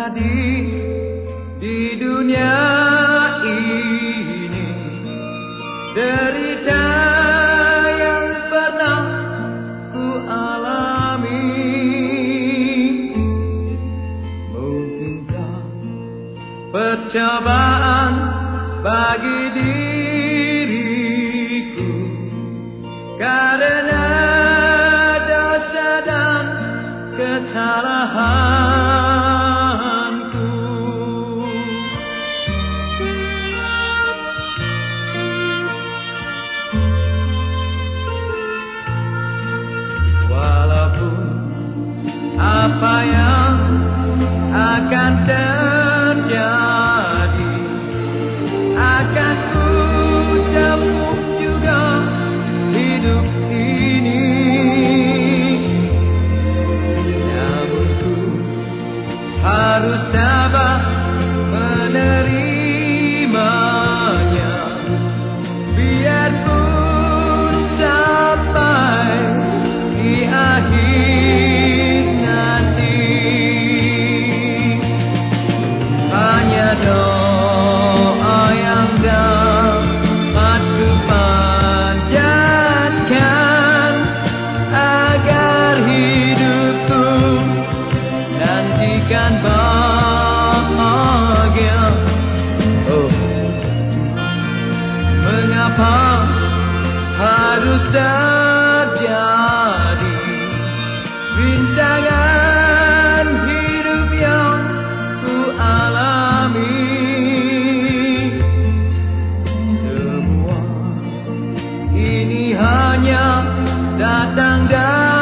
terjadi di dunia ini. Derita yang pernah ku alami. Mungkinkah percobaan bagi diriku? Karena dosa dan kesalahan akan bahagia oh. Mengapa harus terjadi Rintangan hidup yang ku alami Semua ini hanya datang dari